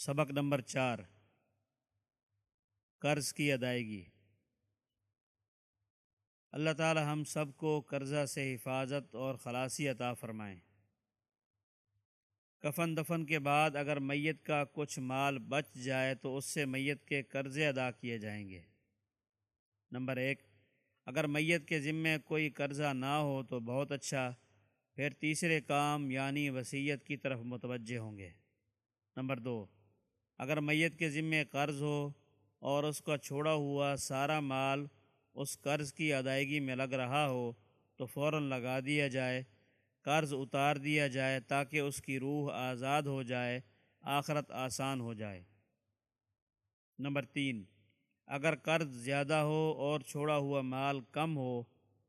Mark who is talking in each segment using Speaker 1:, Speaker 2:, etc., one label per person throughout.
Speaker 1: سبق نمبر چار۔ قرض کی ادائیگی۔ اللہ تعالی ہم سب کو قرضہ سے حفاظت اور خلاصی عطا فرمائیں کفن دفن کے بعد اگر میت کا کچھ مال بچ جائے تو اس سے میت کے قرضے ادا کیے جائیں گے۔ نمبر ایک، اگر میت کے ذمے کوئی قرضہ نہ ہو تو بہت اچھا پھر تیسرے کام یعنی وصیت کی طرف متوجہ ہوں گے۔ نمبر دو اگر میت کے ذمے قرض ہو اور اس کا چھوڑا ہوا سارا مال اس قرض کی ادائیگی میں لگ رہا ہو، تو فوراً لگا دیا جائے، قرض اتار دیا جائے تاکہ اس کی روح آزاد ہو جائے، آخرت آسان ہو جائے۔ نمبر تین، اگر قرض زیادہ ہو اور چھوڑا ہوا مال کم ہو،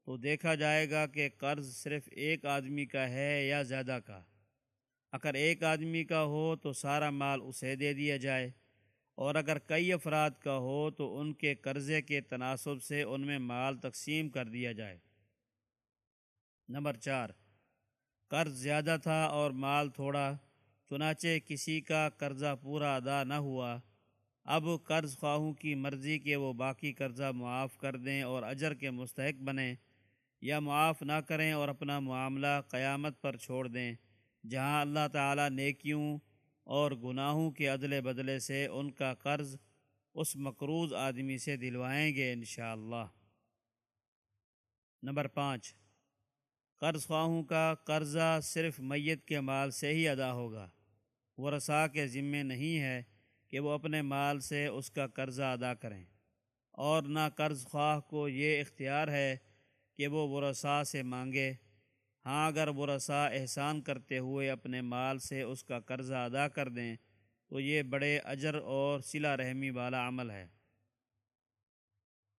Speaker 1: تو دیکھا جائے گا کہ قرض صرف ایک آدمی کا ہے یا زیادہ کا۔ اگر ایک آدمی کا ہو تو سارا مال اسے دے دیا جائے، اور اگر کئی افراد کا ہو تو ان کے قرضے کے تناسب سے ان میں مال تقسیم کر دیا جائے۔ نمبر چار، قرض زیادہ تھا اور مال تھوڑا، چنانچہ کسی کا قرضہ پورا ادا نہ ہوا۔ اب قرض خواہوں کی مرضی کہ وہ باقی قرضہ معاف کر دیں اور اجر کے مستحق بنیں، یا معاف نہ کریں اور اپنا معاملہ قیامت پر چھوڑ دیں۔ جہاں اللہ تعالیٰ نیکیوں اور گناہوں کے عدلے بدلے سے ان کا قرض اس مقروض آدمی سے دلوائیں گے انشاءاللہ۔ نمبر پانچ، قرض خواہوں کا قرضہ صرف میت کے مال سے ہی ادا ہوگا۔ وہ رسا کے ذمے نہیں ہے کہ وہ اپنے مال سے اس کا قرضہ ادا کریں۔ اور نہ قرض خواہ کو یہ اختیار ہے کہ وہ ورثاء سے مانگے۔ ہاں اگر وہ رسا احسان کرتے ہوئے اپنے مال سے اس کا قرضہ ادا کر دیں، تو یہ بڑے اجر اور صلہ رحمی والا عمل ہے۔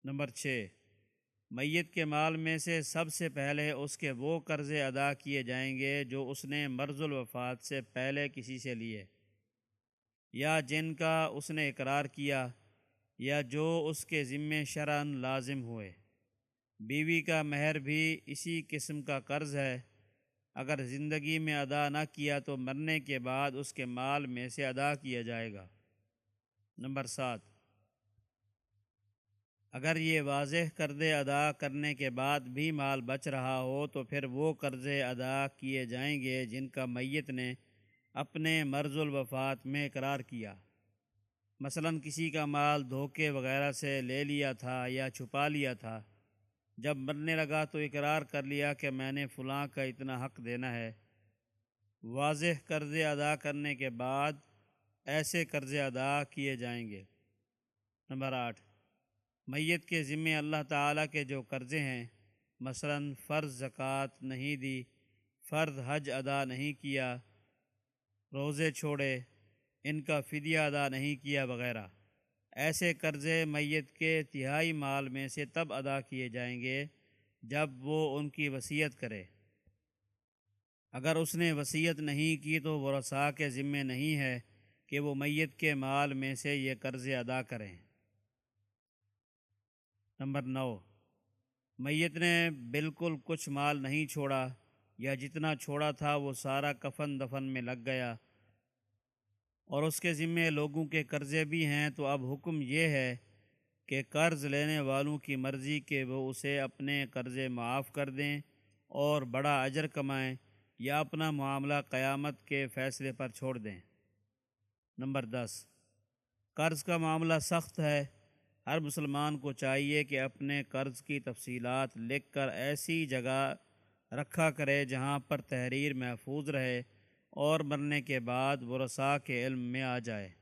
Speaker 1: نمبر چھ، میت کے مال میں سے سب سے پہلے اس کے وہ قرضے ادا کیے جائیں گے جو اس نے مرض الوفات سے پہلے کسی سے لیے۔ یا جن کا اس نے اقرار کیا، یا جو اس کے ذمے شرعن لازم ہوئے۔ بیوی کا مہر بھی اسی قسم کا قرض ہے۔ اگر زندگی میں ادا نہ کیا تو مرنے کے بعد اس کے مال میں سے ادا کیا جائے گا۔ نمبر سات۔ اگر یہ واضح قرضے ادا کرنے کے بعد بھی مال بچ رہا ہو تو پھر وہ قرضے ادا کیے جائیں گے جن کا میت نے اپنے مرض الوفات میں اقرار کیا۔ مثلا کسی کا مال دھوکے وغیرہ سے لے لیا تھا یا چھپا لیا تھا۔ جب مرنے لگا تو اقرار کر لیا کہ میں نے فلاں کا اتنا حق دینا ہے۔ واضح قرضے ادا کرنے کے بعد ایسے قرضے ادا کیے جائیں گے۔ نمبر آٹھ، میت کے ذمے اللہ تعالیٰ کے جو قرضے ہیں، مثلا فرض زکوٰۃ نہیں دی، فرض حج ادا نہیں کیا، روزے چھوڑے، ان کا فدیہ ادا نہیں کیا وغیرہ۔ ایسے قرضے میت کے تہائی مال میں سے تب ادا کیے جائیں گے جب وہ ان کی وصیت کرے۔ اگر اس نے وصیت نہیں کی تو وہ رسا کے ذمے نہیں ہے کہ وہ میت کے مال میں سے یہ قرضے ادا کریں۔ نمبر نو، میت نے بالکل کچھ مال نہیں چھوڑا یا جتنا چھوڑا تھا وہ سارا کفن دفن میں لگ گیا۔ اور اس کے ذمے لوگوں کے قرضے بھی ہیں، تو اب حکم یہ ہے کہ قرض لینے والوں کی مرضی کہ وہ اسے اپنے قرضے معاف کر دیں اور بڑا اجر کمائیں یا اپنا معاملہ قیامت کے فیصلے پر چھوڑ دیں۔ نمبر دس، قرض کا معاملہ سخت ہے۔ ہر مسلمان کو چاہیے کہ اپنے قرض کی تفصیلات لکھ کر ایسی جگہ رکھا کرے جہاں پر تحریر محفوظ رہے۔ اور مرنے کے بعد ورثاء کے علم میں آ جائے۔